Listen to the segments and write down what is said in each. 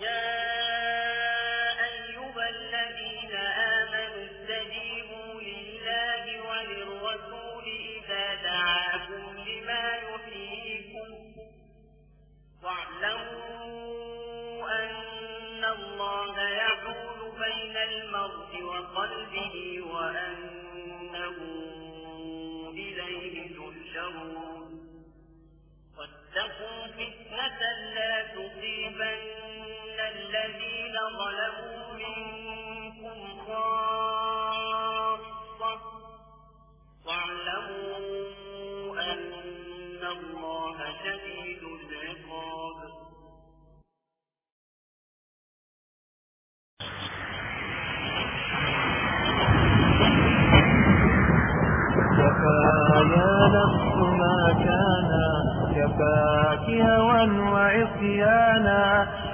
يا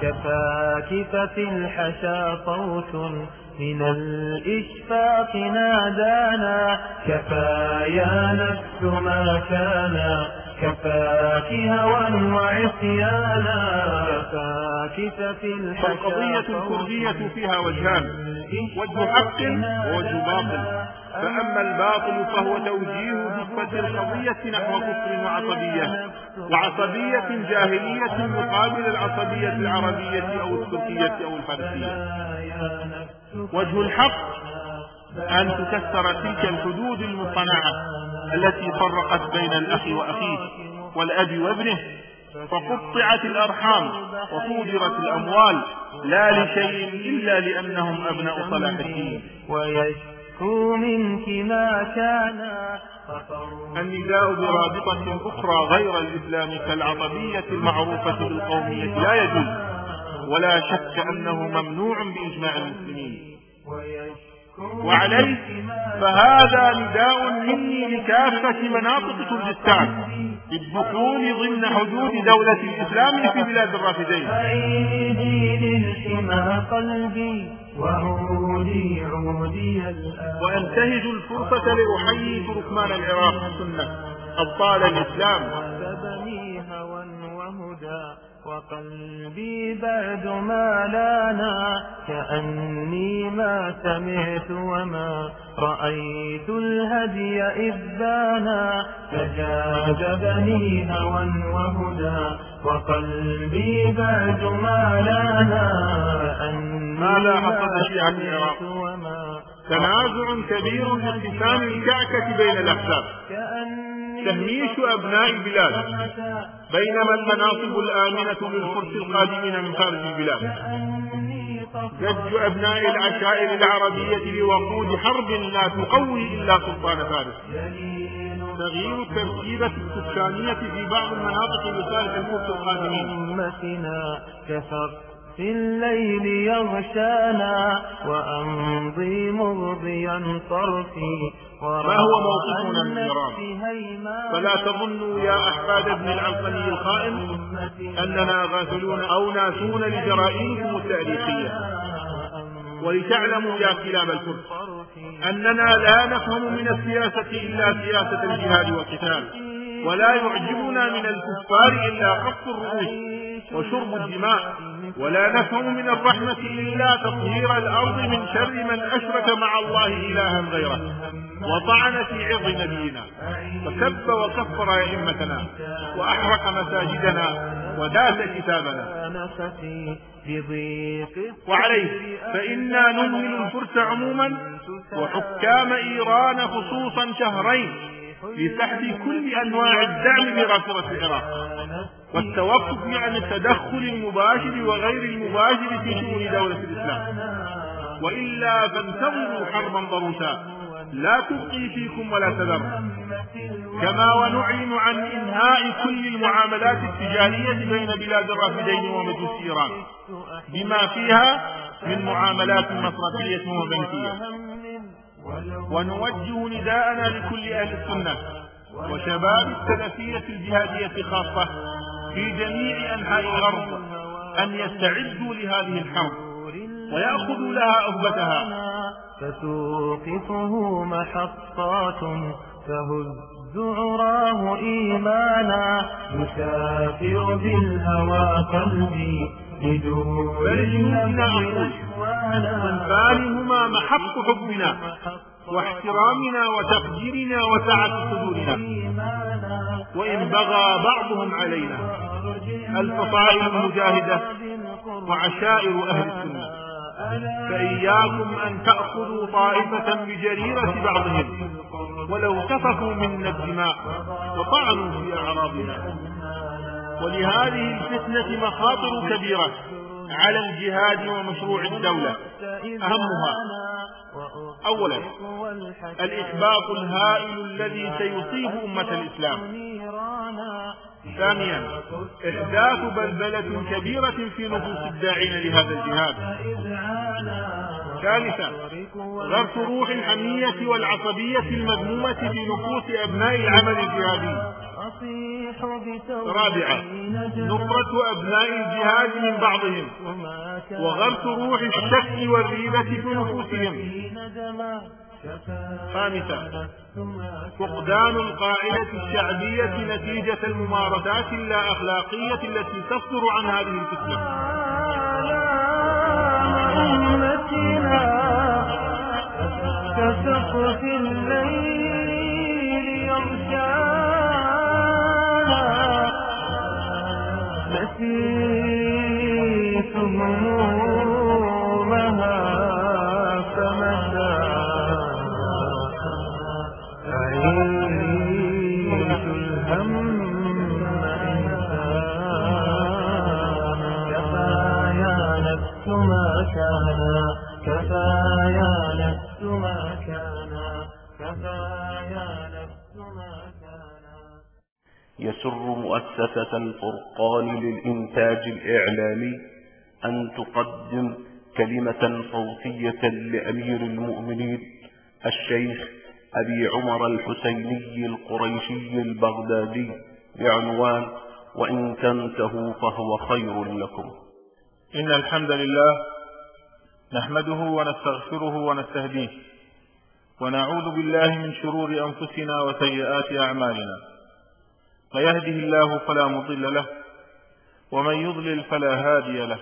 وعصيانا كفاك ففي الحشا صوت من الإشفاق نادانا. كفايا نفس ما كان كفاك هوى وعصيانا كفاك ففي الحشا فالقضية الكردية فيها وجهان. وجه حق ووجه باطل. فأما الباطل فهو توجيه دفة القضية نحو كفر وعصبية وعصبية جاهلية مقابل العصبية العربية أو التركية أو الفارسية. وجه الحق أن تكسر تلك الحدود المصطنعة التي فرقت بين الأخ وأخيه والأب وابنه فقطعت الأرحام وصودرت الأموال لا لشيء إلا لأنهم أبناء صلاح الدين. ويشكو منك ما كان النداء برابطة أخرى غير الإسلام كالعصبية المعروفة بالقومية لا يجوز. ولا شك أنه ممنوع بإجماع المسلمين. وعليه فهذا نداء مني لكافة مناطق كردستان بالدخول ضمن حدود دولة الإسلام في بلاد الرافدين. وعودي عودي الآن. وأنتهز الفرصة لأحيي تركمان العراق السنة أبطال الإسلام. وهدى. وقلبي بعد ما لانا كأني ما سمعت وما رأيت الهدي إذ بانا فجاذبني هوى وهدى وقلبي بعد ما لانا كأني ما؟ سمعت وما تنازع كبير لاقتسام الكعكة بين الأحزاب. تهميش أبناء البلاد. بينما المناصب الآمنة للفرس القادمين من خارج البلاد. زج أبناء العشائر العربية لوقود حرب لا تقوي إلا سلطان فارس. تغيير التركيبة السكانية في بعض المناطق لصالح الفرس القادمين. في الليل يغشانا وأمضي مرضيا طرفي ما هو موقفنا من إيران؟ فلا تظنوا يا أحفاد ابن العلقمي الخائن أننا غافلون أو ناسون لجرائمكم التاريخية ولتعلموا يا كلاب الفرس أننا لا نفهم من السياسة إلا سياسة الجهاد والقتال ولا يعجبنا من الكفار إلا قص الرؤوس وشرب الدماء ولا نفهم من الرحمة إلا تطهير الأرض من شر من أشرك مع الله إلها غيره. وطعن في عرض نبينا وسب وكفر أئمتنا. وأحرق مساجدنا. وداس كتابنا. وعليه. فإنا نهمل الفرس عموما. وحكام إيران خصوصا شهرين. لسحب كل أنواع الدعم لغافرة العراق. والتوقف عن التدخل المباشر وغير المباشر في شؤون دولة الإسلام. وإلا فانتظروا حربا ضروسا. لا تبقي فيكم ولا تذر. كما ونعلن عن إنهاء كل المعاملات التجارية بين بلاد الرافدين ومجوس إيران. بما فيها من معاملات مصرفية وبنكية. ونوجه نداءنا لكل أهل السنة وشباب السلفية الجهادية خاصة في جميع أنحاء الأرض أن يستعدوا لهذه الحرب ويأخذوا لها أهبتها فتوقفه محطات تهز ذعراه إيمانا. يسافر بالهوى قلبي بل جنودنا أقول صنفانهما محق حبنا واحترامنا وتقديرنا وسعة صدورنا. وإن بغى بعضهم علينا. الفصائل المجاهدة وعشائر أهل السنة. فإياكم أن تأخذوا طائفة بجريرة بعضهم. ولو سفكوا منا الدماء وطعنوا في أعراضنا. ولهذه الفتنة مخاطر كبيرة على الجهاد ومشروع الدولة. أهمها أولا الإحباط الهائل الذي سيصيب أمة الإسلام. ثانيا إحداث بلبلة كبيرة في نفوس الداعين لهذا الجهاد. ثالثا غرس روح الحمية والعصبية المذمومة في نفوس أبناء العمل الجهادي. رابعا نفرة أبناء الجهاد من بعضهم. وغرس روح الشك والريبة في نفوسهم. خامسا فقدان القاعدة الشعبية نتيجة الممارسات اللا أخلاقية التي تصدر عن هذه الفتنة. يسر مؤسسة الفرقان للإنتاج الإعلامي. أن تقدم كلمة صوتية لأمير المؤمنين الشيخ أبي عمر الحسيني القريشي البغدادي بعنوان وإن تنتهوا فهو خير لكم إن الحمد لله نحمده ونستغفره ونستهديه ونعوذ بالله من شرور أنفسنا وسيئات أعمالنا. فيهده الله فلا مضل له ومن يضلل فلا هادي له.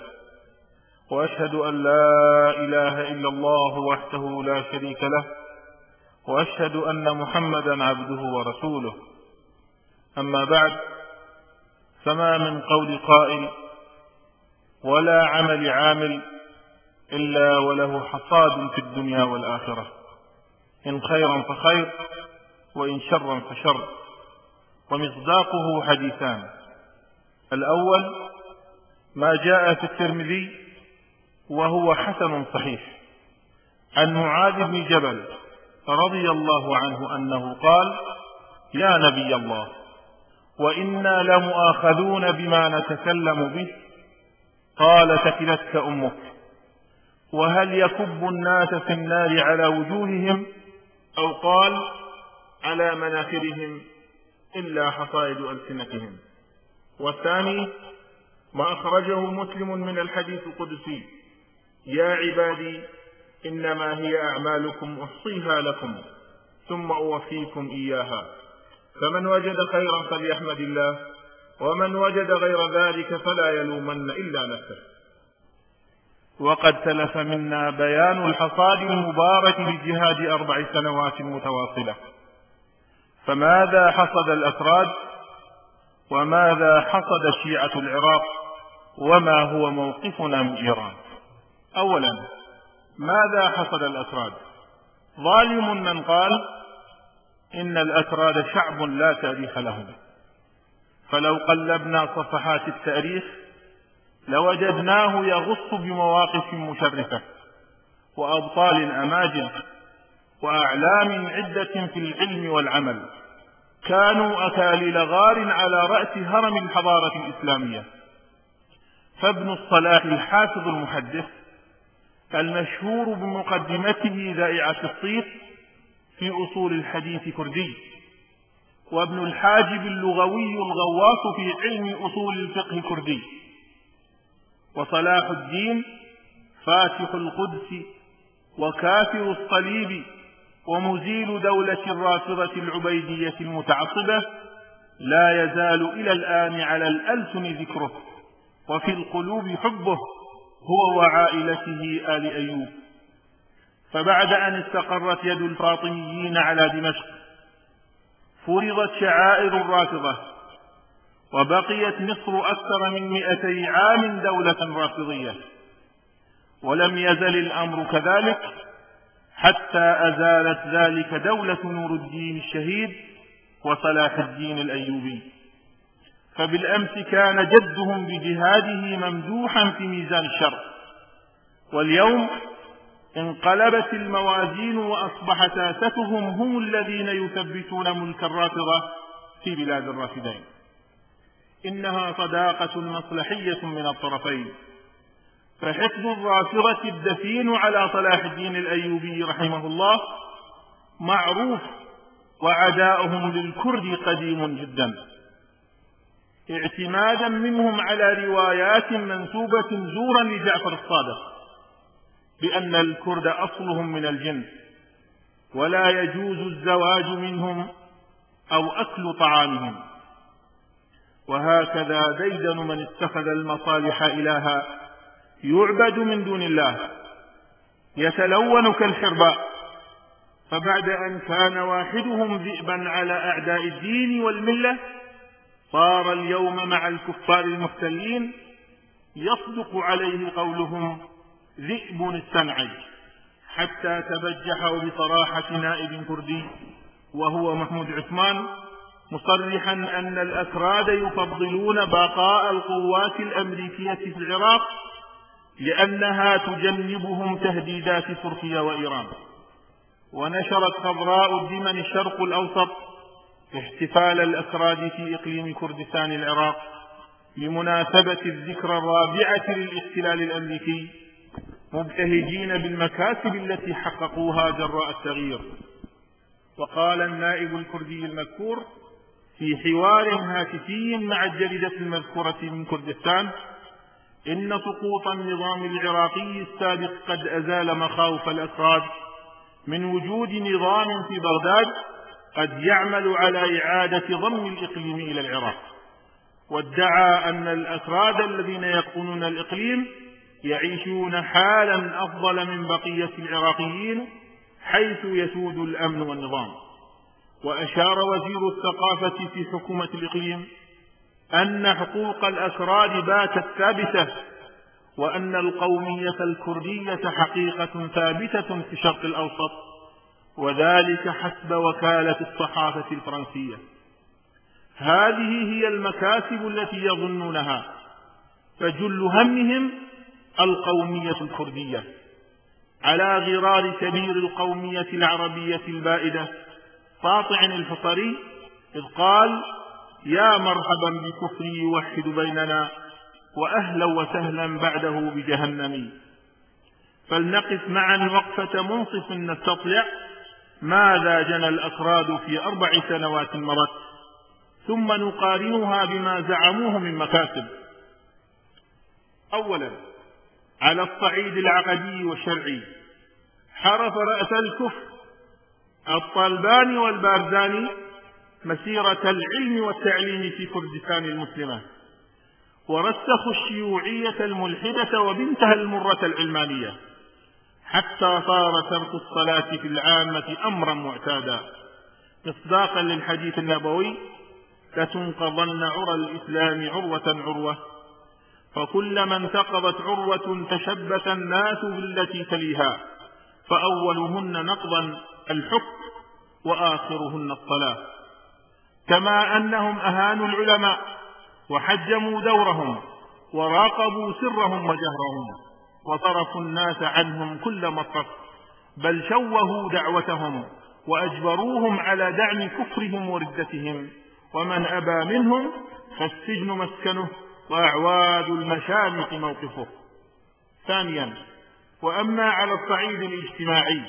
وأشهد أن لا إله إلا الله وحده لا شريك له وأشهد أن محمدا عبده ورسوله. أما بعد فما من قول قائل ولا عمل عامل إلا وله حصاد في الدنيا والآخرة. إن خيرا فخير وإن شرا فشر. ومصداقه حديثان. الأول ما جاء في الترمذي وهو حسن صحيح. عن معاذ بن جبل رضي الله عنه أنه قال يا نبي الله وإنا لمؤاخذون بما نتكلم به. قال ثكلتك أمك وهل يكب الناس في النار على وجوههم؟ أو قال على مناخرهم إلا حصائد ألسنتهم. والثاني ما أخرجه مسلم من الحديث القدسي. يا عبادي إنما هي أعمالكم أحصيها لكم ثم أوفيكم إياها. فمن وجد خيرا فليحمد الله ومن وجد غير ذلك فلا يلومن إلا نفسه. وقد تلف منا بيان الحصاد المبارك لجهاد أربع سنوات متواصلة. فماذا حصد الأفراد؟ وماذا حصد شيعة العراق؟ وما هو موقفنا من إيران؟ أولا ماذا حصد الأفراد ظالم من قال إن الأتراد شعب لا تاريخ لهم. فلو قلبنا صفحات التاريخ لوجدناه يغص بمواقف مشرفة وأبطال أماجد وأعلام عدة في العلم والعمل. كانوا أكاليل غار على رأس هرم الحضارة الإسلامية. فابن الصلاح الحافظ المحدث المشهور بمقدمته ذائعة الصيت في أصول الحديث كردي وابن الحاجب اللغوي الغواص في علم أصول الفقه كردي وصلاح الدين فاتح القدس وكافر الصليب ومزيل دولة الرافضة العبيدية المتعصبة لا يزال إلى الآن على الألسن ذكره وفي القلوب حبه هو وعائلته آل أيوب. فبعد أن استقرت يد الفاطميين على دمشق فرضت شعائر الرافضة وبقيت مصر أكثر من مئتي عام دولة رافضية. ولم يزل الأمر كذلك حتى أزالت ذلك دولة نور الدين الشهيد وصلاح الدين الأيوبي. فبالأمس كان جدهم بجهاده ممدوحا في ميزان الشر واليوم انقلبت الموازين وأصبح ساستهم هم الذين يثبتون ملك الرافضة في بلاد الرافدين. إنها صداقة مصلحية من الطرفين. فحفظ الرافضة الدفين على صلاح الدين الأيوبي رحمه الله معروف وعداؤهم للكرد قديم جدا. اعتمادا منهم على روايات منسوبة زورا لجعفر الصادق بأن الكرد أصلهم من الجن ولا يجوز الزواج منهم أو أكل طعامهم. وهكذا ديدن من اتخذ المصالح إلها يعبد من دون الله يتلون كالحرباء. فبعد أن كان واحدهم ذئبا على أعداء الدين والملة صار اليوم مع الكفار المحتلين يصدق عليه قولهم ذئب استنعج حتى تبجح بصراحة نائب كردي وهو محمود عثمان مصرحا أن الأكراد يفضلون بقاء القوات الأمريكية في العراق لأنها تجنبهم تهديدات تركيا وإيران. ونشرت خضراء الدمن الشرق الأوسط احتفال الأكراد في إقليم كردستان العراق لمناسبة الذكرى الرابعة للاحتلال الأمريكي مبتهجين بالمكاسب التي حققوها جراء التغيير. وقال النائب الكردي المذكور في حوار هاتفي مع الجريدة المذكورة من كردستان إن سقوط النظام العراقي السابق قد أزال مخاوف الأكراد من وجود نظام في بغداد قد يعمل على إعادة ضم الإقليم إلى العراق. وادعى أن الأكراد الذين يقطنون الإقليم يعيشون حالا أفضل من بقية العراقيين حيث يسود الأمن والنظام. وأشار وزير الثقافة في حكومة الإقليم أن حقوق الأكراد باتت ثابتة وأن القومية الكردية حقيقة ثابتة في الشرق الأوسط. وذلك حسب وكالة الصحافة الفرنسية. هذه هي المكاسب التي يظنونها فجل همهم القومية الكردية. على غرار كبير القومية العربية البائدة قاطع الحصري إذ قال يا مرحبا بكفر يوحد بيننا وأهلا وسهلا بعده بجهنم. فلنقف معا وقفة منصف نستطلع ماذا جنى الأكراد في أربع سنوات مرت؟ ثم نقارنها بما زعموه من مكاسب. أولا على الصعيد العقدي والشرعي. حرف رأس الكفر الطلباني والبارزاني مسيرة العلم والتعليم في كردستان المسلمة ورسخوا الشيوعية الملحدة وبنتها المرة العلمانية. حتى صار ترك الصلاة في العامة أمرا معتادا. مصداقا للحديث النبوي لتنقضن عرى الإسلام عروة عروة فكلما انتقضت عروة تشبث الناس بالتي تليها فأولهن نقضا الحكم وآخرهن الصلاة. كما أنهم أهانوا العلماء وحجموا دورهم وراقبوا سرهم وجهرهم. وصرفوا الناس عنهم كل مصرف بل شوهوا دعوتهم وأجبروهم على دعم كفرهم وردتهم ومن أبى منهم فالسجن مسكنه وأعواد المشامخ موقفه. ثانيا وأما على الصعيد الاجتماعي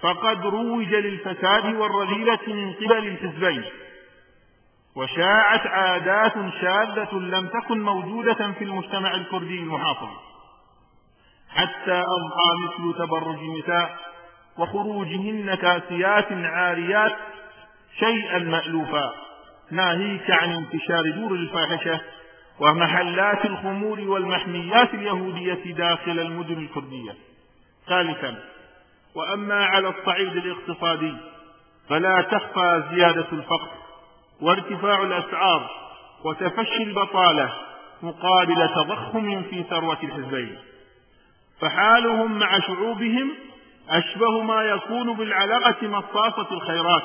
فقد روج للفساد والرذيلة من قبل الحزبين وشاعت عادات شاذة لم تكن موجودة في المجتمع الكردي المحافظ. حتى أضحى مثل تبرج النساء وخروجهن كاسيات عاريات شيئا مألوفا. ناهيك عن انتشار دور الفاحشة ومحلات الخمور والمحميات اليهودية داخل المدن الكردية. ثالثا وأما على الصعيد الاقتصادي فلا تخفى زيادة الفقر وارتفاع الأسعار وتفشي البطالة مقابل تضخم في ثروة الحزبين. فحالهم مع شعوبهم أشبه ما يكون بالعلقة مصاصة الخيرات.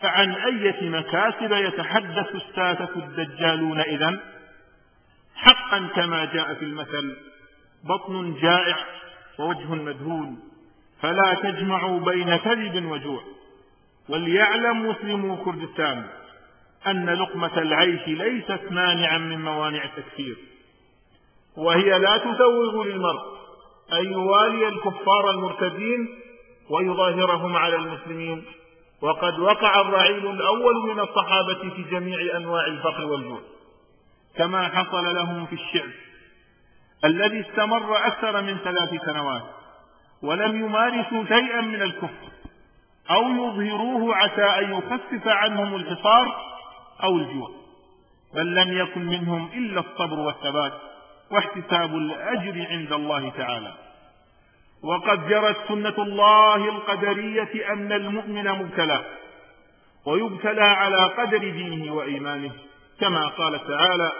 فعن أية مكاسب يتحدث السادة الدجالون إذا حقا كما جاء في المثل بطن جائع ووجه مدهون فلا تجمعوا بين كذب وجوع. وليعلم مسلمو كردستان أن لقمة العيش ليست مانعا من موانع التكفير. وهي لا تسوغ للمرء أن يوالي الكفار المرتدين ويظاهرهم على المسلمين. وقد وقع الرعيل الأول من الصحابة في جميع أنواع الفقر والجوع. كما حصل لهم في الشعب الذي استمر أكثر من ثلاث سنوات ولم يمارسوا شيئا من الكفر أو يظهروه عسى أن يخفف عنهم الحصار أو الجوع. بل لم يكن منهم إلا الصبر والثبات. واحتساب الأجر عند الله تعالى. وقد جرت سنة الله القدرية أن المؤمن مبتلى ويبتلى على قدر دينه وإيمانه كما قال تعالى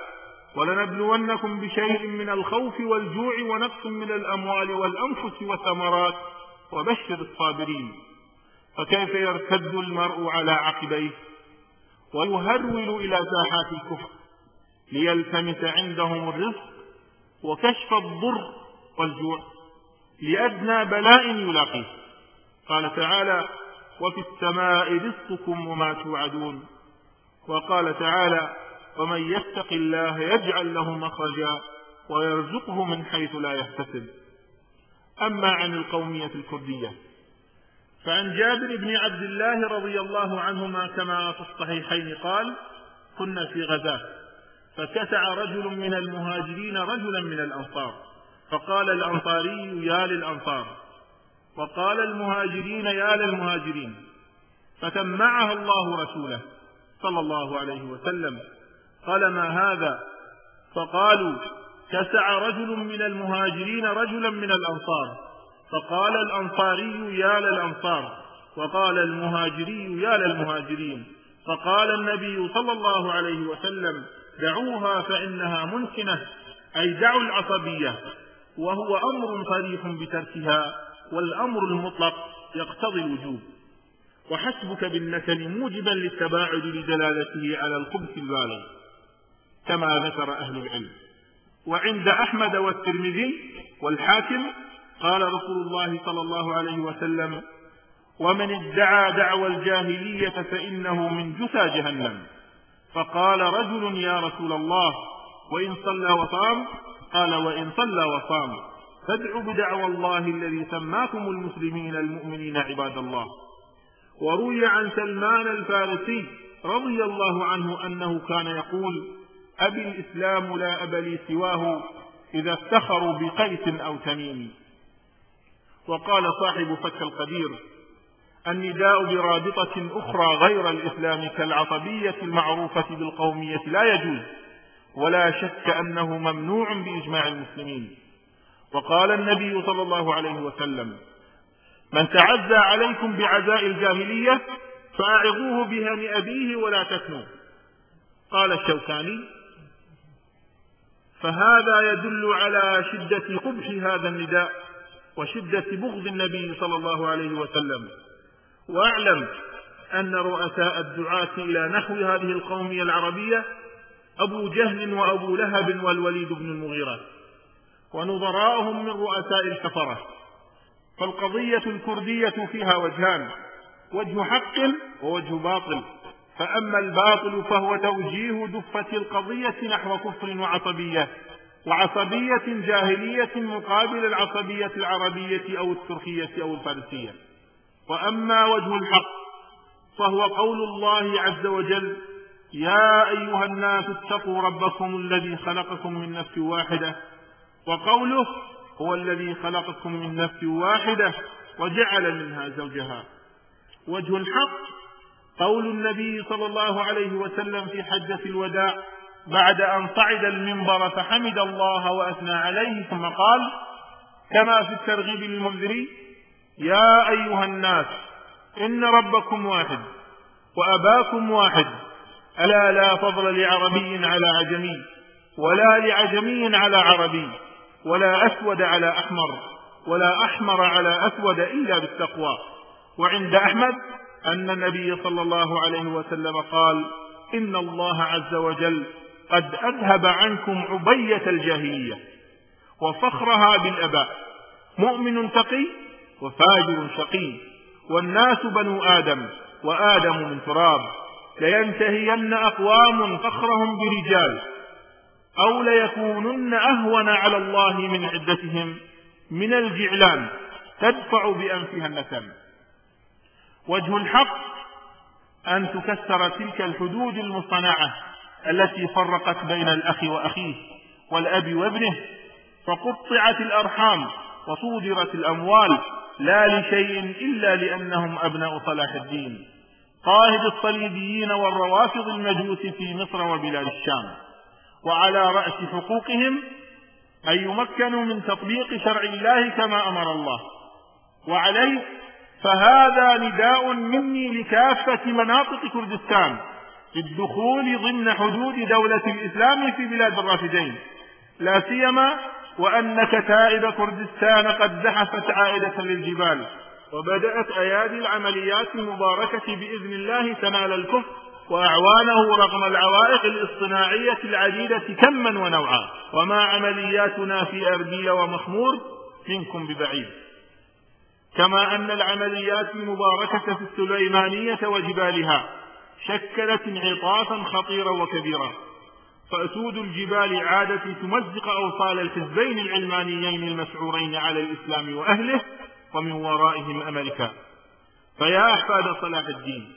ولنبلونكم بشيء من الخوف والجوع ونقص من الأموال والأنفس والثمرات وبشر الصابرين. فكيف يرتد المرء على عقبيه؟ ويهرول إلى ساحات الكفر ليلتمس عندهم الرزق وكشف الضر والجوع لأدنى بلاء يلاقيه. قال تعالى وفي السماء رزقكم وما توعدون وقال تعالى ومن يتق الله يجعل له مخرجا ويرزقه من حيث لا يحتسب أما عن القومية الكردية فعن جابر بن عبد الله رضي الله عنهما كما في الصحيحين قال كنا في غزاة فكسع رجل من المهاجرين رجلا من الأنصار. فقال الأنصاري يا للأنصار. وقال المهاجرين يا للمهاجرين. فتمعها الله رسوله صلى الله عليه وسلم. قال ما هذا؟ فقالوا كسع رجل من المهاجرين رجلا من الأنصار. فقال الأنصاري يا للأنصار. وقال المهاجري يا للمهاجرين. فقال النبي صلى الله عليه وسلم دعوها فإنها منكنة أي دعوا العصبية وهو أمر صريح بتركها والأمر المطلق يقتضي الوجوب. وحسبك بالنسل موجبا للتباعد لدلالته على الخبث البالغ كما ذكر أهل العلم. وعند أحمد والترمذي والحاكم قال رسول الله صلى الله عليه وسلم ومن ادعى دعوى الجاهلية فإنه من جثى جهنم. فقال رجل يا رسول الله وإن صلى وصام؟ قال وإن صلى وصام. فادعوا بدعوى الله الذي سماكم المسلمين المؤمنين عباد الله. وروي عن سلمان الفارسي رضي الله عنه أنه كان يقول أبي الإسلام لا أب لي سواه إذا افتخروا بقيس أو تميم. وقال صاحب فك القدير النداء برابطة أخرى غير الإسلام كالعصبية المعروفة بالقومية لا يجوز ولا شك أنه ممنوع بإجماع المسلمين. وقال النبي صلى الله عليه وسلم من تعزى عليكم بعزاء الجاهلية فأعظوه بهن أبيه ولا تكنوا. قال الشوكاني فهذا يدل على شدة قبح هذا النداء وشدة بغض النبي صلى الله عليه وسلم. واعلم أن رؤساء الدعاة إلى نحو هذه القومية العربية أبو جهل وأبو لهب والوليد بن المغيرة ونظراءهم من رؤساء الكفرة فالقضية الكردية فيها وجهان وجه حق ووجه باطل. فأما الباطل فهو توجيه دفة القضية نحو كفر وعصبية وعصبية جاهلية مقابل العصبية العربية أو التركية أو الفارسية. وأما وجه الحق فهو قول الله عز وجل يا أيها الناس اتقوا ربكم الذي خلقكم من نفس واحدة وقوله هو الذي خلقكم من نفس واحدة وجعل منها زوجها. وجه الحق قول النبي صلى الله عليه وسلم في حجة الوداع بعد أن صعد المنبر فحمد الله وأثنى عليه ثم قال كما في الترغيب للمنذرين يا أيها الناس إن ربكم واحد وأباكم واحد. ألا لا فضل لعربي على عجمي ولا لعجمي على عربي ولا أسود على أحمر ولا أحمر على أسود إلا بالتقوى. وعند أحمد أن النبي صلى الله عليه وسلم قال إن الله عز وجل قد أذهب عنكم عبية الجاهلية وفخرها بالأباء. مؤمن تقي وفاجر شقي. والناس بنو آدم وآدم من تراب. لينتهين أقوام فخرهم برجال. أو ليكونن أهون على الله من عدتهم من الجعلان. تدفع بأنفها النسم. وجه الحق أن تكسر تلك الحدود المصطنعة التي فرقت بين الأخ وأخيه والأب وابنه فقطعت الأرحام وصودرت الأموال لا لشيء إلا لأنهم أبناء صلاح الدين. قائد الصليبيين والروافض المجوس في مصر وبلاد الشام. وعلى رأس حقوقهم أن يمكنوا من تطبيق شرع الله كما أمر الله. وعليه فهذا نداء مني لكافة مناطق كردستان للدخول ضمن حدود دولة الإسلام في بلاد الرافدين. لا سيما وأن كتائب كردستان قد زحفت عائدة للجبال. وبدأت أيادي العمليات المباركة بإذن الله تنال الكفر وأعوانه رغم العوائق الاصطناعية العديدة كما ونوعا. وما عملياتنا في أربيل ومخمور منكم ببعيد. كما أن العمليات المباركة في السليمانية وجبالها شكلت انعطافا خطيرا وكبيرا. فأسود الجبال عادت تمزق أوصال الحزبين العلمانيين المسعورين على الإسلام وأهله ومن ورائهم أمريكا. فيا أحفاد صلاح الدين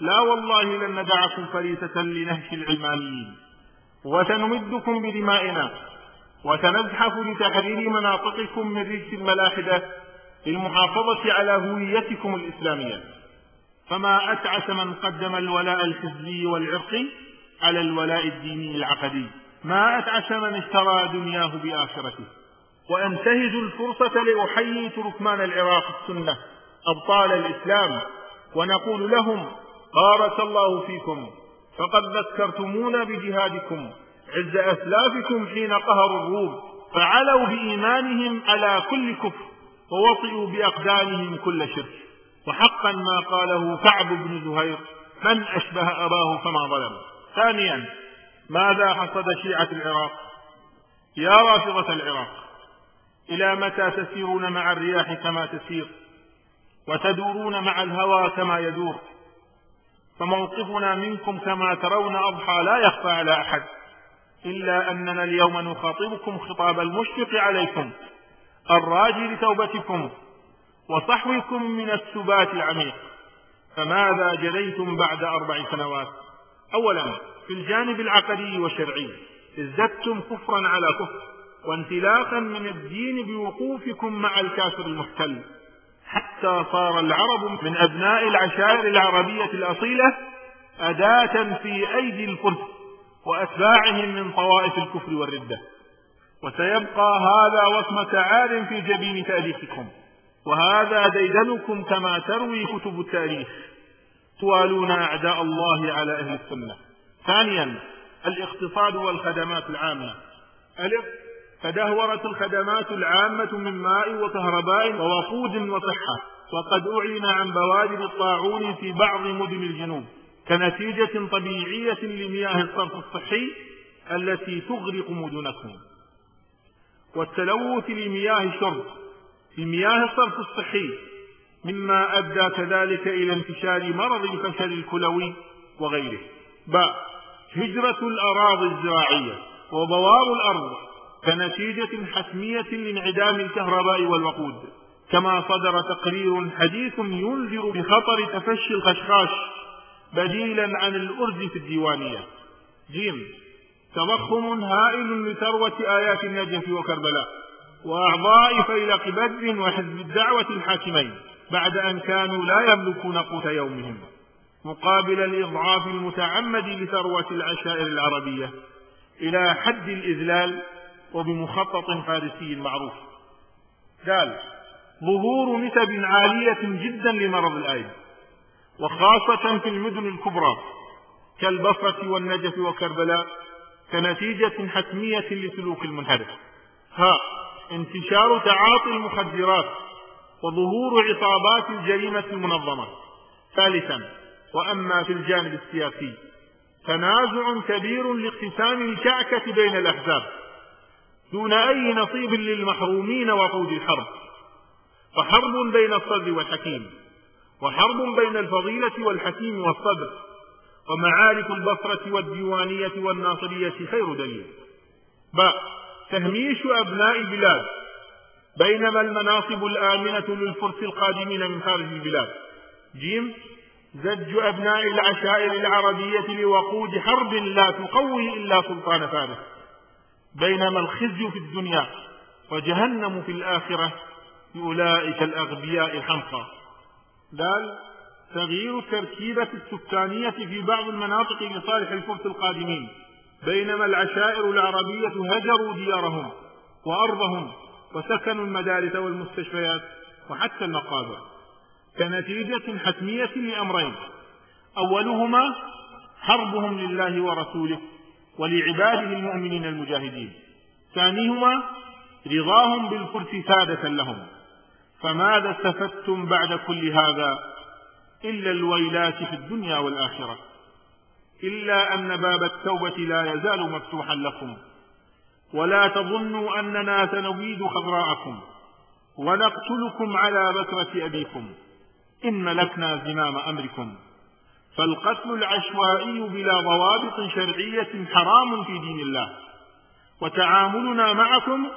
لا والله لن ندعكم فريسة لنهش العلمانيين. وسنمدكم بدمائنا وسنزحف لتحرير مناطقكم من رجس الملاحدة للمحافظة على هويتكم الإسلامية. فما أتعس من قدم الولاء الحزبي والعرقي على الولاء الديني العقدي. ما أتعس من اشترى دنياه بآخرته. وأنتهز الفرصة لأحيي تركمان العراق السنة أبطال الإسلام. ونقول لهم بارك الله فيكم فقد ذكرتمونا بجهادكم. عز أسلافكم حين قهروا الروم فعلوا بإيمانهم على كل كفر ووطئوا بأقدامهم كل شرك. وحقا ما قاله كعب بن زهير من أشبه أباه فما ظلم. ثانيا ماذا حصد شيعة العراق؟ يا رافضة العراق إلى متى تسيرون مع الرياح كما تسير؟ وتدورون مع الهوى كما يدور؟ فموقفنا منكم كما ترون أضحى لا يخفى على أحد إلا أننا اليوم نخاطبكم خطاب المشفق عليكم الراجي لتوبتكم وصحوكم من السبات العميق. فماذا جليتم بعد أربع سنوات؟ أولا في الجانب العقدي والشرعي ازددتم كفرا على كفر وانسلاخا من الدين بوقوفكم مع الكافر المحتل. حتى صار العرب من أبناء العشائر العربية الأصيلة أداة في أيدي الفرس وأتباعهم من طوائف الكفر والردة. وسيبقى هذا وصمة عار في جبين تاريخكم وهذا ديدنكم كما تروي كتب التاريخ. توالون أعداء الله على أهل السنة. ثانيا الاقتصاد والخدمات العامة. ألف تدهورت الخدمات العامة من ماء وكهرباء ووقود وصحة. وقد أعلن عن بوادر الطاعون في بعض مدن الجنوب. كنتيجة طبيعية لمياه الصرف الصحي التي تغرق مدنكم. والتلوث لمياه الشرب. لمياه الصرف الصحي مما أدى كذلك إلى انتشار مرض الفشل الكلوي وغيره. باء هجرة الأراضي الزراعية وبوار الأرض كنتيجة حتمية لانعدام الكهرباء والوقود. كما صدر تقرير حديث ينذر بخطر تفشي الخشخاش بديلا عن الأرز في الديوانية. جيم تضخم هائل لثروة آيات النجف وكربلاء وأعضاء فيلق بدر وحزب الدعوة الحاكمين. بعد أن كانوا لا يملكون قوت يومهم مقابل الإضعاف المتعمد لثروة العشائر العربية إلى حد الإذلال وبمخطط فارسي معروف. قال ظهور نسب عالية جدا لمرض الآيدز وخاصة في المدن الكبرى كالبصرة والنجف وكربلاء كنتيجة حتمية لسلوك المنحرف. ها انتشار تعاطي المخدرات وظهور عصابات الجريمة المنظمة. ثالثا وأما في الجانب السياسي تنازع كبير لاقتسام الكعكة بين الأحزاب دون أي نصيب للمحرومين وقود الحرب. فحرب بين الصدر والحكيم وحرب بين الفضيلة والحكيم والصدر ومعارك البصرة والديوانية والناصرية خير دليل. باء تهميش أبناء البلاد بينما المناصب الآمنة للفرس القادمين من خارج البلاد. جيم زج أبناء العشائر العربية لوقود حرب لا تقوي إلا سلطان فارس. بينما الخزي في الدنيا وجهنم في الآخرة لأولئك الأغبياء الحمقى دال تغيير التركيبة السكانية في بعض المناطق لصالح الفرس القادمين. بينما العشائر العربية هجروا ديارهم وأرضهم وسكنوا المدارس والمستشفيات وحتى المقابر. كنتيجة حتمية لأمرين. أولهما حربهم لله ورسوله ولعباده المؤمنين المجاهدين. ثانيهما رضاهم بالفرس سادة لهم. فماذا استفدتم بعد كل هذا إلا الويلات في الدنيا والآخرة؟ إلا أن باب التوبة لا يزال مفتوحا لكم. ولا تظنوا أننا سنبيد خضراءكم ونقتلكم على بكرة أبيكم. إن ملكنا زمام أمركم. فالقتل العشوائي بلا ضوابط شرعية حرام في دين الله. وتعاملنا معكم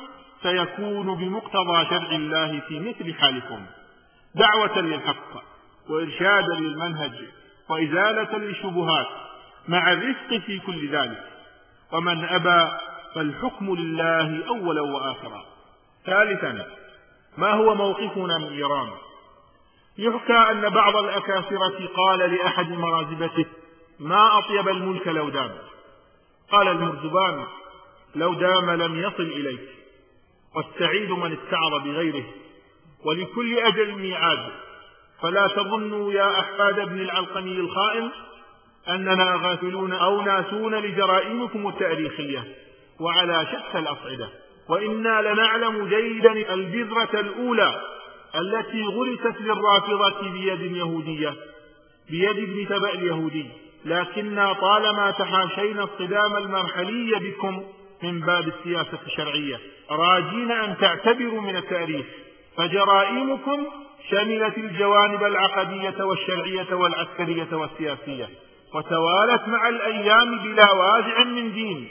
سيكون بمقتضى شرع الله في مثل حالكم. دعوة للحق وإرشادا للمنهج وإزالة للشبهات مع الرفق في كل ذلك. ومن أبى فالحكم لله أولا وآخرا. ثالثا ما هو موقفنا من إيران؟ يحكى أن بعض الأكاثرة قال لأحد مرازبته ما أطيب الملك لو دام. قال المرزبان لو دام لم يصل إليك. والسعيد من استعظ بغيره. ولكل أجل ميعاد. فلا تظنوا يا أحفاد ابن العلقمي الخائن أننا غافلون أو ناسون لجرائمكم التاريخية. وعلى شتى الأصعدة. وإنا لنعلم جيدا البذرة الأولى التي غرست للرافضة بيد يهودية بيد ابن تبأ اليهودي. لكنا طالما تحاشينا الصدام المرحلي بكم من باب السياسة الشرعية راجين أن تعتبروا من التأريخ. فجرائمكم شملت الجوانب العقدية والشرعية والعسكرية والسياسية وتوالت مع الأيام بلا وازع من دين.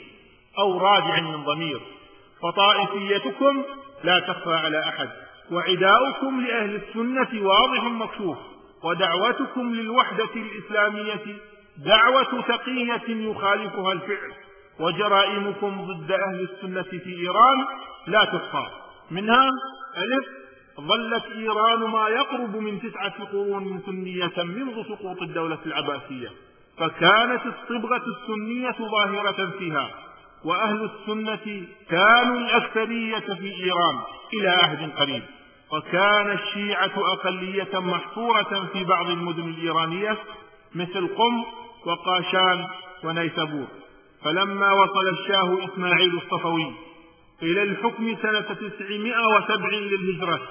أو راجع من ضمير. فطائفيتكم لا تخفى على أحد. وعداؤكم لأهل السنة واضح مكشوف. ودعوتكم للوحدة الإسلامية دعوة تقية يخالفها الفعل. وجرائمكم ضد أهل السنة في إيران لا تخفى. منها ألف ظلت إيران ما يقرب من تسعة قرون سنية منذ سقوط الدولة العباسية. فكانت الصبغة السنية ظاهرة فيها. وأهل السنة كانوا الأكثرية في إيران إلى عهد قريب. وكان الشيعة أقلية محصورة في بعض المدن الإيرانية مثل قم وقاشان ونيسابور. فلما وصل الشاه إسماعيل الصفوي إلى الحكم سنة تسعمائة وسبع للهجرة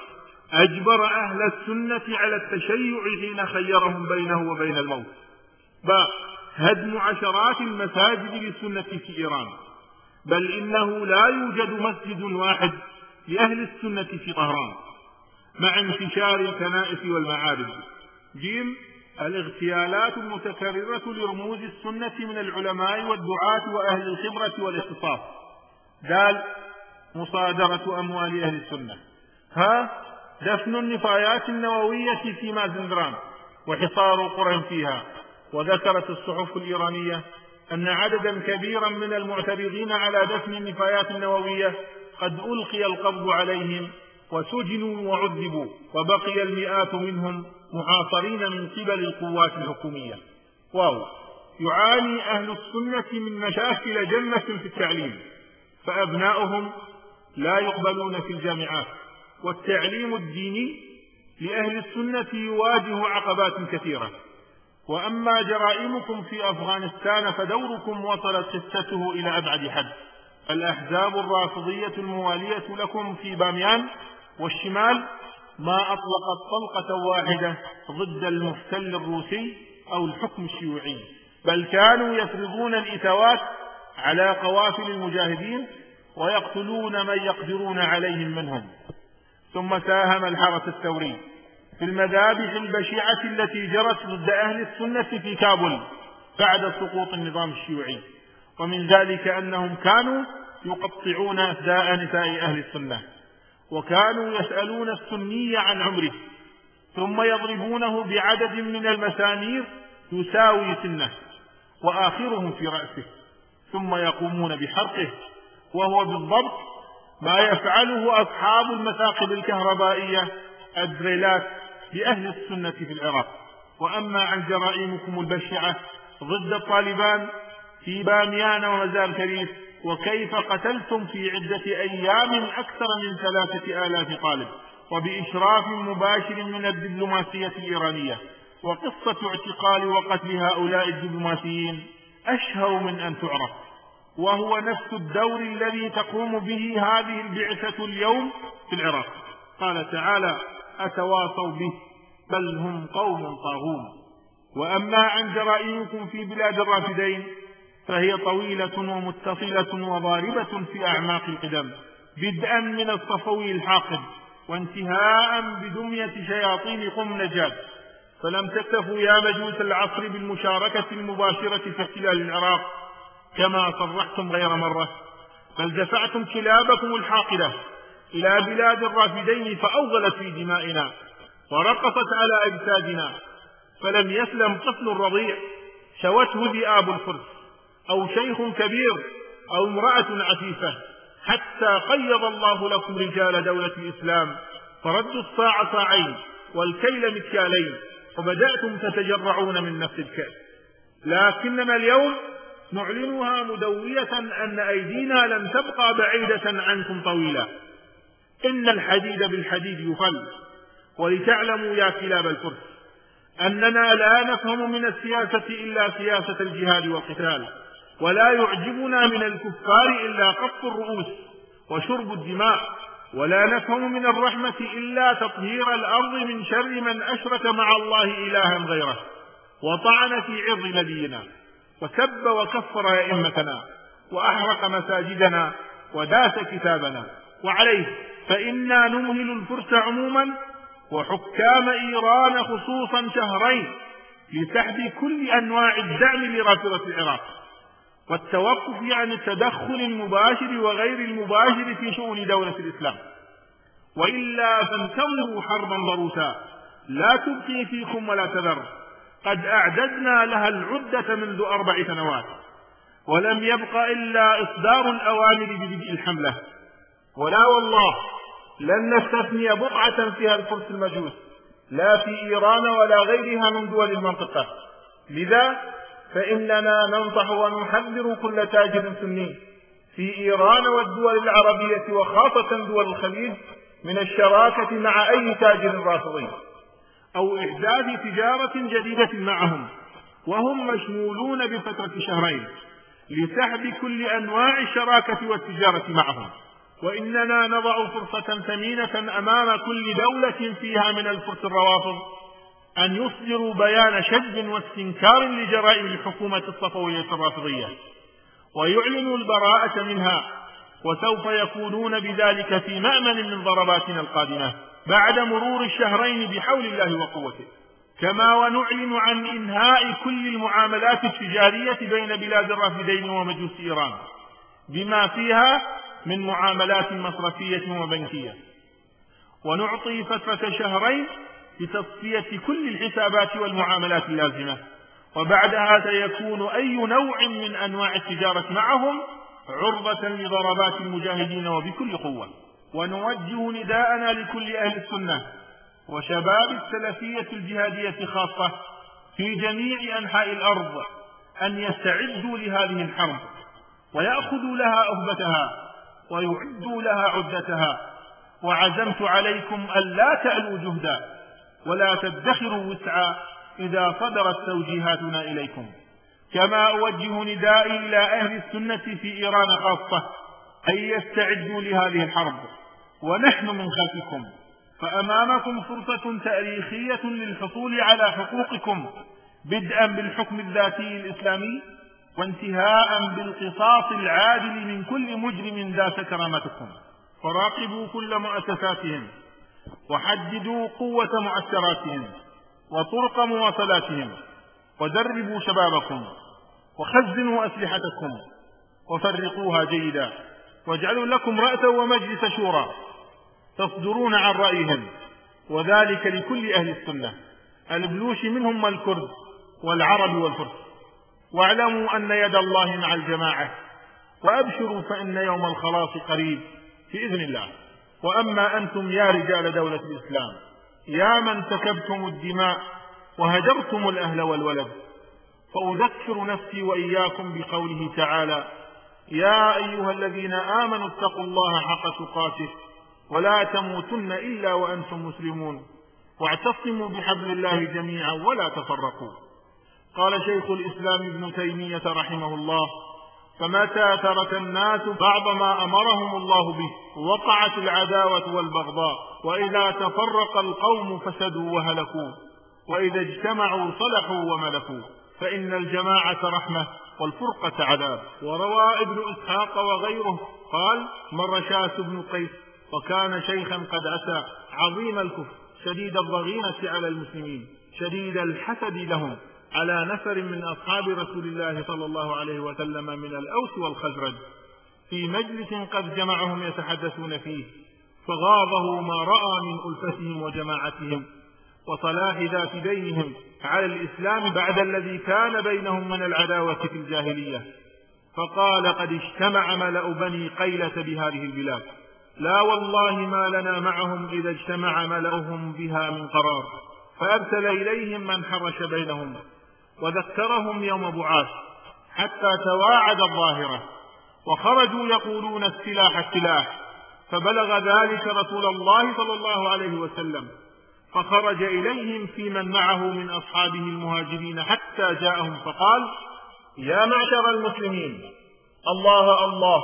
أجبر أهل السنة على التشيع حين خيرهم بينه وبين الموت. هدم عشرات المساجد للسنة في إيران. بل إنه لا يوجد مسجد واحد لأهل السنة في طهران مع انتشار الكنائس والمعابد. جيم الاغتيالات المتكررة لرموز السنة من العلماء والدعاة وأهل الخبرة والاختصاص. دال مصادرة أموال أهل السنة. ها دفن النفايات النووية في مازندران وحصار قرى فيها. وذكرت الصحف الإيرانية أن عددا كبيرا من المعترضين على دفن النفايات النووية قد ألقي القبض عليهم وسجنوا وعذبوا وبقي المئات منهم معاصرين من قبل القوات الحكومية. واو! يعاني أهل السنة من مشاكل جنة في التعليم فأبناؤهم لا يقبلون في الجامعات والتعليم الديني لأهل السنة يواجه عقبات كثيرة. وأما جرائمكم في أفغانستان فدوركم وصلت قصته إلى أبعد حد. الأحزاب الرافضية الموالية لكم في باميان والشمال ما أطلقت طلقة واحدة ضد المحتل الروسي أو الحكم الشيوعي بل كانوا يفرضون الإتوات على قوافل المجاهدين ويقتلون من يقدرون عليهم منهم. ثم ساهم الحرس الثوري. في المذابح البشعة التي جرت ضد أهل السنة في كابل بعد سقوط النظام الشيوعي. ومن ذلك أنهم كانوا يقطعون أفداء نساء أهل السنة وكانوا يسألون السني عن عمره ثم يضربونه بعدد من المسامير يساوي سنة وآخرهم في رأسه ثم يقومون بحرقه وهو بالضبط ما يفعله أصحاب المثاقب الكهربائية الدريلات لأهل السنة في العراق. وأما عن جرائمكم البشعة ضد الطالبان في باميان ومزار شريف وكيف قتلتم في عدة أيام أكثر من ثلاثة آلاف طالب وبإشراف مباشر من الدبلوماسية الإيرانية وقصة اعتقال وقتل هؤلاء الدبلوماسيين أشهر من أن تعرف. وهو نفس الدور الذي تقوم به هذه البعثة اليوم في العراق. قال تعالى أتواصوا به بل هم قوم طاغون. وأما عن جرائمكم في بلاد الرافدين فهي طويلة ومتصلة وضاربة في أعماق القدم. بدءا من الصفوي الحاقد وانتهاء بدمية شياطين قم نجاد. فلم تكتفوا يا مجوس العصر بالمشاركة المباشرة في احتلال العراق كما صرحتم غير مرة. بل دفعتم كلابكم الحاقدة إلى بلاد الرافدين فأوغلت في دمائنا ورقصت على أجسادنا فلم يسلم طفل رضيع شوته ذئاب الفرس أو شيخ كبير أو امرأة عفيفة حتى قيض الله لكم رجال دولة الإسلام فردوا الصاع صاعين والكيل مكيالين وبدأتم تتجرعون من نفس الكأس. لكننا اليوم نعلنها مدوية أن أيدينا لن تبقى بعيدة عنكم طويلا إن الحديد بالحديد يفل. ولتعلموا يا كلاب الفرس أننا لا نفهم من السياسة إلا سياسة الجهاد والقتال ولا يعجبنا من الكفار إلا قط الرؤوس وشرب الدماء ولا نفهم من الرحمة إلا تطهير الأرض من شر من أشرك مع الله إلها غيره. وطعن في عرض نبينا وسب وكفر أئمتنا وأحرق مساجدنا وداس كتابنا. وعليه فإنا نمهل الفرس عموما وحكام إيران خصوصا شهرين لسحب كل أنواع الدعم لرافضة العراق. والتوقف عن التدخل المباشر وغير المباشر في شؤون دولة الإسلام. وإلا فانتظروا حربا ضروسا. لا تبقي فيكم ولا تذر. قد أعددنا لها العدة منذ أربع سنوات. ولم يبق إلا إصدار الأوامر ببدء الحملة. ولا والله لن نستثني بقعة فيها الفرس المجوس لا في إيران ولا غيرها من دول المنطقة. لذا فإننا ننصح ونحذر كل تاجر سني في إيران والدول العربية وخاصة دول الخليج من الشراكة مع أي تاجر رافضي أو إحداث تجارة جديدة معهم وهم مشمولون بفترة شهرين لسحب كل أنواع الشراكة والتجارة معهم. وإننا نضع فرصة ثمينة أمام كل دولة فيها من الفرس الروافض أن يصدروا بيان شد واستنكار لجرائم الحكومة الصفوية الرافضية. ويعلنوا البراءة منها وسوف يكونون بذلك في مأمن من ضرباتنا القادمة بعد مرور الشهرين بحول الله وقوته. كما ونعلن عن إنهاء كل المعاملات التجارية بين بلاد الرافدين ومجوس إيران. بما فيها من معاملات مصرفية وبنكية. ونعطي فترة شهرين لتصفية كل الحسابات والمعاملات اللازمة. وبعدها سيكون أي نوع من أنواع التجارة معهم عرضة لضربات المجاهدين وبكل قوة. ونوجه نداءنا لكل أهل السنة وشباب السلفية الجهادية خاصة في جميع أنحاء الأرض أن يستعدوا لهذه الحرب ويأخذوا لها أهبتها ويعدوا لها عدتها. وعزمت عليكم ألا تألوا جهدا ولا تدخروا وسعا إذا صدرت توجيهاتنا إليكم. كما أوجه ندائي إلى أهل السنة في إيران خاصة أن يستعدوا لهذه الحرب. ونحن من خلفكم. فأمامكم فرصة تأريخية للحصول على حقوقكم بدءا بالحكم الذاتي الإسلامي. وانتهاء بالقصاص العادل من كل مجرم ذات كرامتكم. فراقبوا كل مؤسساتهم وحددوا قوة مؤثراتهم وطرق مواصلاتهم ودربوا شبابكم وخزنوا أسلحتكم وفرقوها جيدا. واجعلوا لكم رأسا ومجلس شورى تصدرون عن رأيهم وذلك لكل أهل السنة. البلوش منهم والكرد والعرب والفرس. واعلموا أن يد الله مع الجماعة وأبشروا فإن يوم الخلاص قريب بإذن الله. وأما أنتم يا رجال دولة الإسلام يا من سكبتم الدماء وهجرتم الأهل والولد فأذكر نفسي وإياكم بقوله تعالى يا أيها الذين آمنوا اتقوا الله حق تقاته ولا تموتن إلا وأنتم مسلمون واعتصموا بحبل الله جميعا ولا تفرقوا. قال شيخ الإسلام ابن تيمية رحمه الله فمتى ترك الناس بعض ما أمرهم الله به وقعت العداوة والبغضاء وإذا تفرق القوم فسدوا وهلكوا وإذا اجتمعوا صلحوا وملكوا فإن الجماعة رحمة والفرقة عذاب. وروى ابن إسحاق وغيره قال مر شاس بن قيس وكان شيخا قد أتى عظيم الكفر شديد الضغينة على المسلمين شديد الحسد لهم على نفر من أصحاب رسول الله صلى الله عليه وسلم من الأوس والخزرج في مجلس قد جمعهم يتحدثون فيه فغاضه ما رأى من ألفتهم وجماعتهم وصلاح ذات بينهم على الإسلام بعد الذي كان بينهم من العداوة في الجاهلية. فقال قد اجتمع ملأ بني قيلة بهذه البلاد. لا والله ما لنا معهم إذا اجتمع ملأهم بها من قرار. فأرسل إليهم من حرش بينهم. وذكرهم يوم بعاث حتى تواعد الظاهرة. وخرجوا يقولون السلاح السلاح فبلغ ذلك رسول الله صلى الله عليه وسلم. فخرج إليهم في من معه من أصحابه المهاجرين حتى جاءهم فقال يا معشر المسلمين الله الله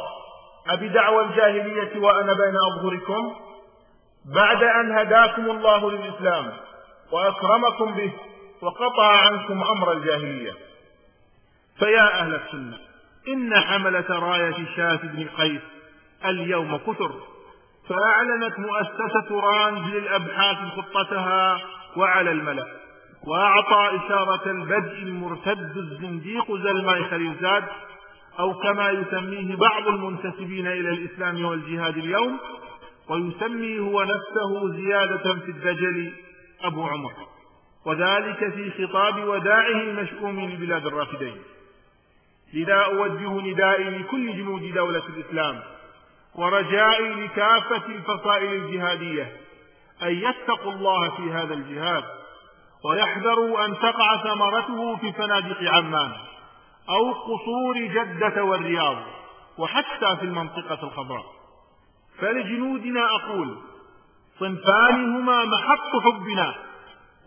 أبدعوى الجاهلية وأنا بين أظهركم؟ بعد أن هداكم الله للإسلام وأكرمكم به وقطع عنكم أمر الجاهلية. فيا أهل السنة إن حملة راية شاة بن قيس اليوم كثر فأعلنت مؤسسة رانج للأبحاث خطتها وعلى الملأ وأعطى إشارة البدء المرتد الزنديق زلماي خليلزاد أو كما يسميه بعض المنتسبين إلى الإسلام والجهاد اليوم ويسمي هو نفسه زيادة في الدجل أبو عمر. وذلك في خطاب وداعه المشؤوم لبلاد الرافدين. لذا أوجه ندائي لكل جنود دولة الإسلام ورجائي لكافة الفصائل الجهادية أن يتقوا الله في هذا الجهاد ويحذروا أن تقع ثمرته في فنادق عمان أو قصور جدة والرياض وحتى في المنطقة الخضراء. فلجنودنا أقول صنفان هما محط حبنا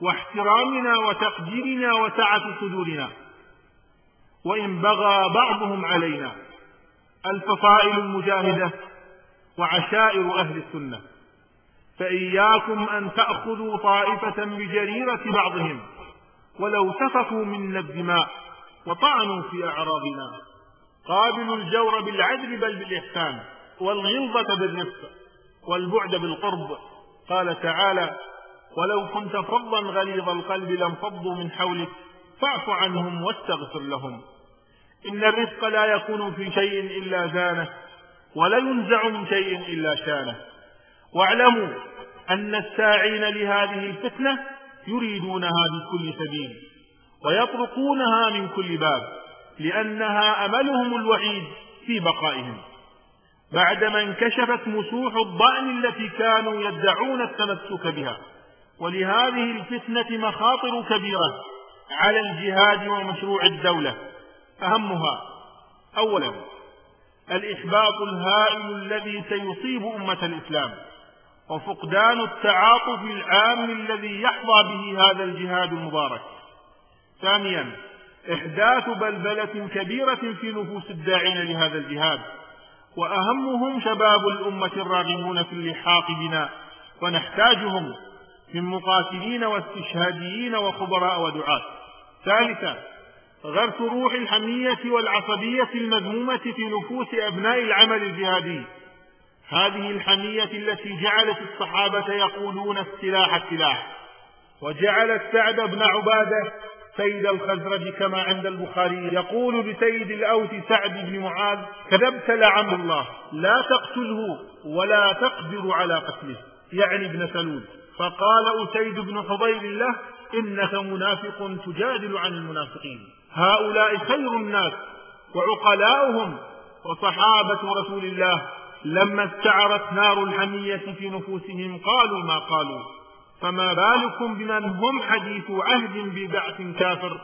واحترامنا وتقديرنا وسعة صدورنا. وإن بغى بعضهم علينا الفصائل المجاهدة وعشائر أهل السنة. فإياكم أن تأخذوا طائفة بجريرة بعضهم ولو سفكوا منا الدماء وطعنوا في أعراضنا. قابلوا الجور بالعدل بل بالإحسان والغلظة بالرفق والبعد بالقرب. قال تعالى ولو كنت فظا غليظ القلب لانفضوا من حولك فاعف عنهم واستغفر لهم. إن الرزق لا يكون في شيء إلا زانه ولا ينزع من شيء إلا شانه. واعلموا أن الساعين لهذه الفتنة يريدونها بكل سبيل ويطرقونها من كل باب لأنها أملهم الوحيد في بقائهم. بعدما انكشفت مسوح الضأن التي كانوا يدعون التمسك بها. ولهذه الفتنة مخاطر كبيرة على الجهاد ومشروع الدولة أهمها أولا الإحباط الهائل الذي سيصيب أمة الإسلام وفقدان التعاطف العام الذي يحظى به هذا الجهاد المبارك. ثانيا إحداث بلبلة كبيرة في نفوس الداعين لهذا الجهاد وأهمهم شباب الأمة الراغبون في اللحاق بنا ونحتاجهم من مقاتلين واستشهاديين وخبراء ودعاة. ثالثا غرس روح الحمية والعصبية المذمومة في نفوس أبناء العمل الجهادي. هذه الحمية التي جعلت الصحابة يقولون السلاح السلاح وجعلت سعد بن عبادة سيد الخزرج كما عند البخاري يقول لسيد الأوس سعد بن معاذ كذبت لعم الله لا تقتله ولا تقدر على قتله. يعني ابن سلول. فقال أسيد بن حضير له إنك منافق تجادل عن المنافقين. هؤلاء خير الناس وعقلاؤهم وصحابة رسول الله لما استعرت نار الحمية في نفوسهم قالوا ما قالوا. فما بالكم بمن هم حديث عهد ببعث كافر؟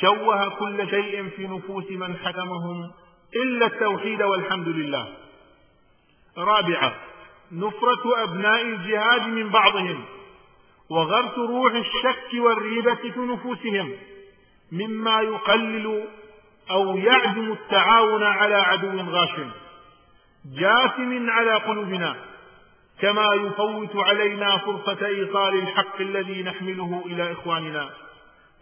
شوه كل شيء في نفوس من حكمهم إلا التوحيد والحمد لله. رابعة نفرة أبناء الجهاد من بعضهم وغرس روح الشك والريبة في نفوسهم مما يقلل أو يعدم التعاون على عدو غاشم. جاثم على قلوبنا كما يفوت علينا فرصة إيصال الحق الذي نحمله إلى إخواننا.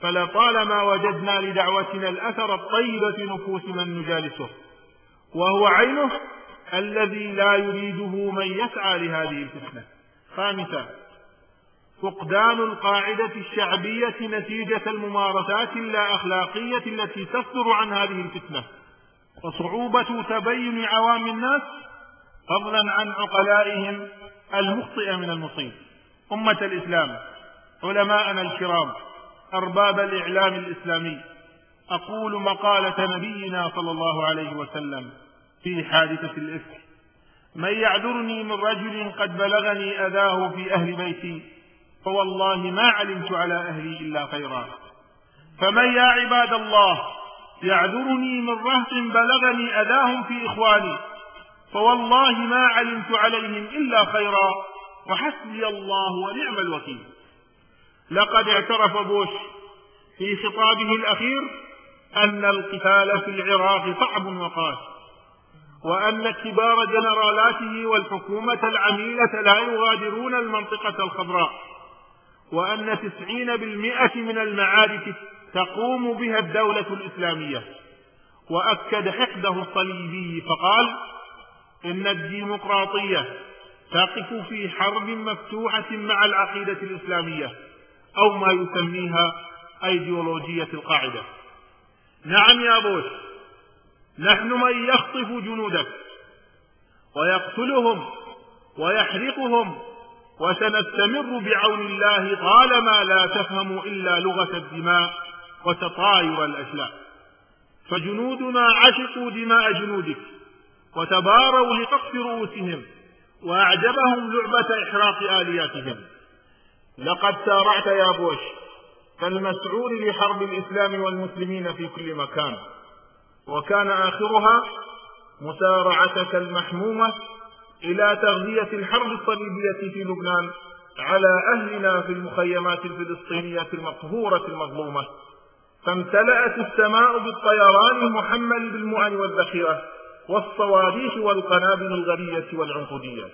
فلطالما وجدنا لدعوتنا الأثر الطيب في نفوس من نجالسه وهو عينه الذي لا يريده من يسعى لهذه الفتنة. خامسا فقدان القاعدة الشعبية نتيجة الممارسات اللا أخلاقية التي تصدر عن هذه الفتنة. وصعوبة تبين عوام الناس فضلا عن عقلائهم المخطئ من المصيب. أمة الإسلام علماءنا الكرام أرباب الإعلام الإسلامي أقول مقالة نبينا صلى الله عليه وسلم في حادثة الإفك. من يعذرني من رجل قد بلغني أذاه في أهل بيتي فوالله ما علمت على أهلي إلا خيرا. فمن يا عباد الله يعذرني من رهط بلغني أذاهم في إخواني فوالله ما علمت عليهم إلا خيرا وحسبي الله ونعم الوكيل. لقد اعترف بوش في خطابه الأخير أن القتال في العراق صعب وقاسي وأن كبار جنرالاته والحكومة العميلة لا يغادرون المنطقة الخضراء وأن تسعين بالمئة من المعارك تقوم بها الدولة الإسلامية. وأكد حقده الصليبي فقال إن الديمقراطية تقف في حرب مفتوحة مع العقيدة الإسلامية أو ما يسميها أيديولوجية القاعدة. نعم يا بوش. نحن من يخطف جنودك ويقتلهم ويحرقهم وسنستمر بعون الله طالما لا تفهم إلا لغة الدماء وتطاير الأشلاء. فجنودنا عشقوا دماء جنودك وتباروا لقصف رؤوسهم وأعجبهم لعبة إحراق آلياتهم. لقد سارعت يا بوش كالمسعور لحرب الإسلام والمسلمين في كل مكان. وكان آخرها مسارعتك المحمومة إلى تغذية الحرب الصليبية في لبنان على أهلنا في المخيمات الفلسطينية المقهورة المظلومة. فامتلأت السماء بالطيران المحمل بالمؤن والذخيرة والصواريخ والقنابل الغبية والعنقودية.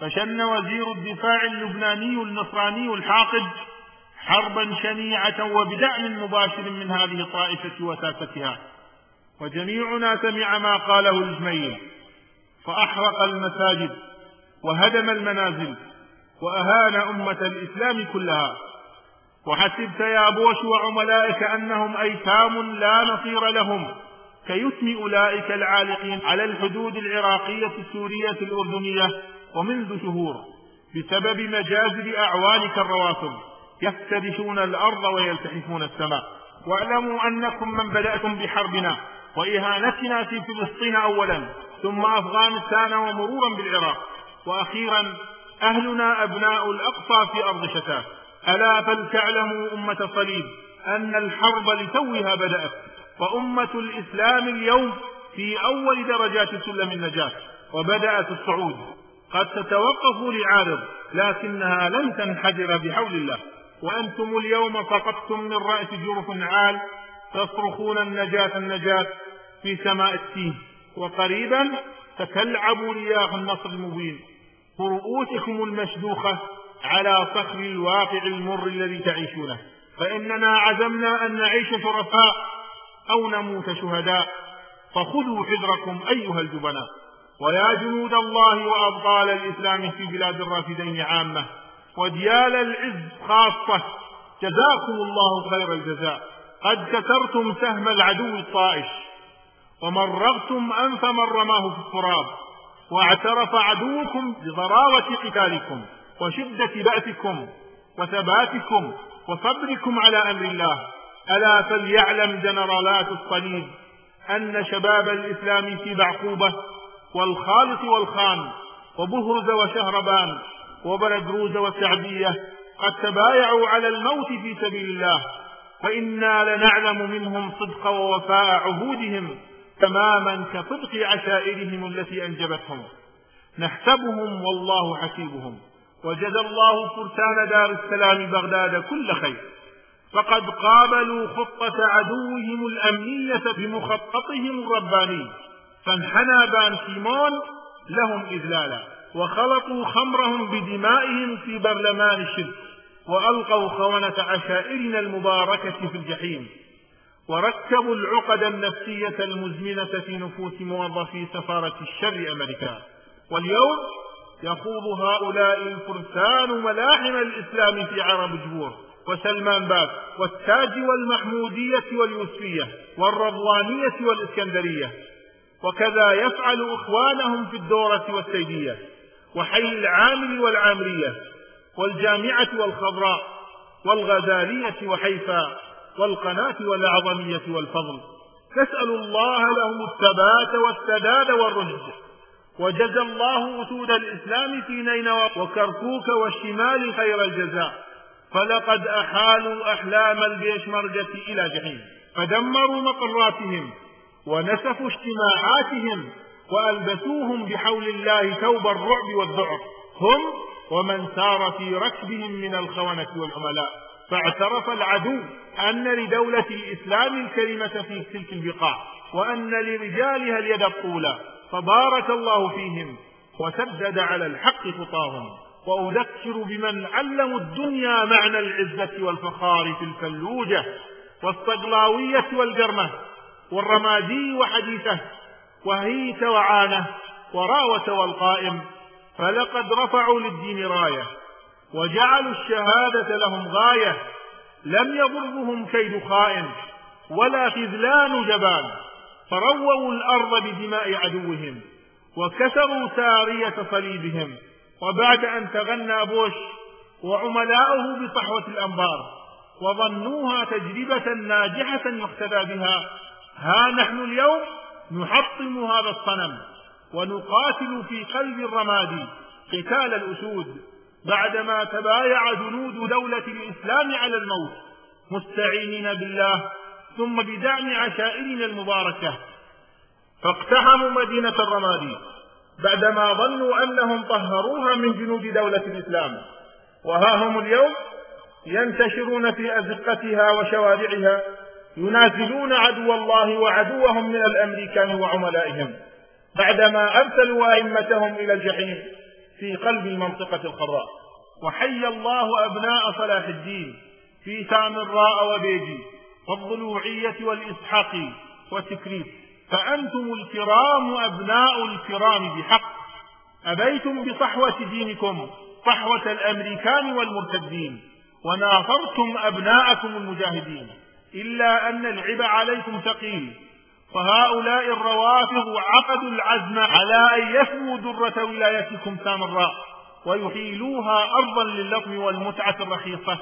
فشن وزير الدفاع اللبناني النصراني الحاقد حربا شنيعة وبدعم مباشر من هذه الطائفة وساستها وجميعنا سمع ما قاله الجميل فأحرق المساجد وهدم المنازل وأهان أمة الإسلام كلها. وحسبت يا بوش وعملائك أنهم أيتام لا نصير لهم كيتم أولئك العالقين على الحدود العراقية السورية الأردنية ومنذ شهور بسبب مجازر أعوانك الروافض يفترشون الأرض ويلتحفون السماء. واعلموا أنكم من بدأتم بحربنا وإهانتنا في فلسطين أولا ثم أفغانستان ومرورا بالعراق. وأخيرا أهلنا أبناء الأقصى في أرض شتات. ألا فلتعلموا أمة صليب أن الحرب لتوها بدأت. وأمة الإسلام اليوم في أول درجات سلم النجاة وبدأت الصعود. قد تتوقف لعارض لكنها لن تنحدر بحول الله. وأنتم اليوم سقطتم من رأس جرف عال تصرخون النجاة النجاة في سماء التيه وقريبا تتلعب رياح النصر المبين. برؤوسكم المشدوخة على صخر الواقع المر الذي تعيشونه. فإننا عزمنا أن نعيش شرفاء أو نموت شهداء. فخذوا حذركم أيها الجبناء. ويا جنود الله وأبطال الإسلام في بلاد الرافدين عامة. وديال العز خاصة. جزاكم الله خير الجزاء. قد كسرتم سهم العدو الطائش ومرغتم أنف من رماه في التراب واعترف عدوكم بضراوة قتالكم وشدة بأسكم وثباتكم وصبركم على أمر الله. ألا فليعلم جنرالات الصليب أن شباب الإسلام في بعقوبة والخالص والخان وبهرز وشهربان وبلدروز وسعدية قد تبايعوا على الموت في سبيل الله. فإنا لنعلم منهم صدق ووفاء عهودهم تماما كصدق عشائرهم التي أنجبتهم. نحسبهم والله حسيبهم. وجزى الله فرسان دار السلام بغداد كل خير. فقد قابلوا خطة عدوهم الأمنية بمخططهم الرباني. فانحنى بان كيمون لهم إذلالا. وخلطوا خمرهم بدمائهم في برلمان الشرك. وألقوا خونة عشائرنا المباركة في الجحيم وركبوا العقد النفسية المزمنة في نفوس موظفي سفارة الشر أمريكا. واليوم يخوض هؤلاء الفرسان ملاحم الإسلام في عرب جبور وسلمان باب والتاج والمحمودية واليوسفية والرضوانية والإسكندرية. وكذا يفعل إخوانهم في الدورة والسيدية وحي العامل والعامرية والجامعة والخضراء والغزالية وحيفا والقناة والأعظمية والفضل. نسأل الله لهم الثبات والسداد والرشد. وجزى الله أسود الإسلام في نينوى وكركوك والشمال خير الجزاء. فلقد أحالوا أحلام البيشمرجة إلى جحيم. فدمروا مقراتهم ونسفوا اجتماعاتهم وألبسوهم بحول الله ثوب الرعب والذعر هم ومن سار في ركبهم من الخونة والعملاء. فاعترف العدو أن لدولة الإسلام الكلمة في تلك البقاع وأن لرجالها اليد الطولى فبارك الله فيهم وسدد على الحق خطاهم. وأذكر بمن علموا الدنيا معنى العزة والفخار في الفلوجة والصقلاوية والجرمة والرمادي وحديثه وهيت وعانه وراوة والقائم. فلقد رفعوا للدين راية وجعلوا الشهادة لهم غاية لم يضرهم كيد خائن ولا خذلان جبان فرووا الأرض بدماء عدوهم وكسروا سارية صليبهم وبعد أن تغنى بوش وعملاؤه بصحوة الأنبار وظنوها تجربة ناجحة يقتدى بها ها نحن اليوم نحطم هذا الصنم. ونقاتل في قلب الرماد قتال الأسود بعدما تبايع جنود دولة الإسلام على الموت مستعينين بالله ثم بدعم عشائرنا المباركة. فاقتحموا مدينة الرمادي بعدما ظنوا أنهم طهروها من جنود دولة الإسلام. وها هم اليوم؟ ينتشرون في أزقتها وشوارعها ينازلون عدو الله وعدوهم من الأمريكان وعملائهم. بعدما أرسلوا أئمتهم إلى الجحيم في قلب المنطقة الخضراء وحي الله أبناء صلاح الدين في سامراء وبيجي والضلوعية والإسحاقي وتكريت فأنتم الكرام أبناء الكرام بحق. أبيتم بصحوة دينكم صحوة الأمريكان والمرتدين. وناصرتم أبناءكم المجاهدين. إلا أن العب عليكم ثقيل. فهؤلاء الروافض عقدوا العزم على أن يفنوا درة ولايتكم سامراء ويحيلوها أرضا للطم والمتعة الرخيصة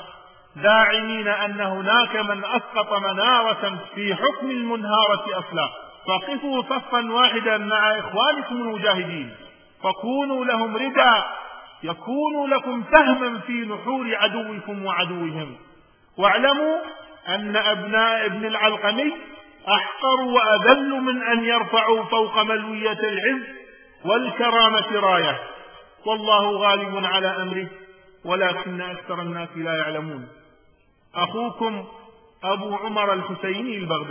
داعمين أن هناك من أسقط منارة في حكم المنهارة أصلا. فقفوا صفا واحدا مع إخوانكم المجاهدين. فكونوا لهم ردى يكونوا لكم سهما في نحور عدوكم وعدوهم. واعلموا أن أبناء ابن العلقمي أحقر وأذل من أن يرفعوا فوق ملوية العز والكرامة راية. والله غالب على أمره ولكن أكثر الناس لا يعلمون. أخوكم أبو عمر الحسيني البغدادي.